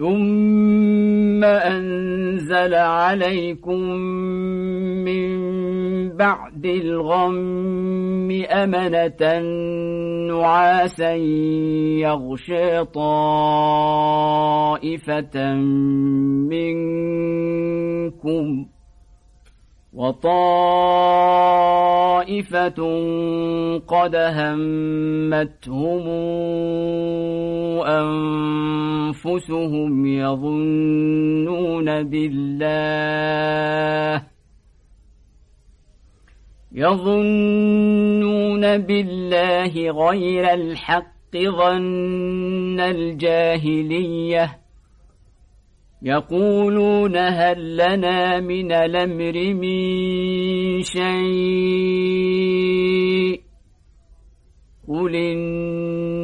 ثم أنزل عليكم من بعد الغم أمنة نعاسا يغشى طائفة منكم وطائفة قد همتهم أنفسهم يظنون بالله يظنون بالله غير الحق ظن الجاهلية. يقولون هل لنا من الأمر من شيء؟ قل إن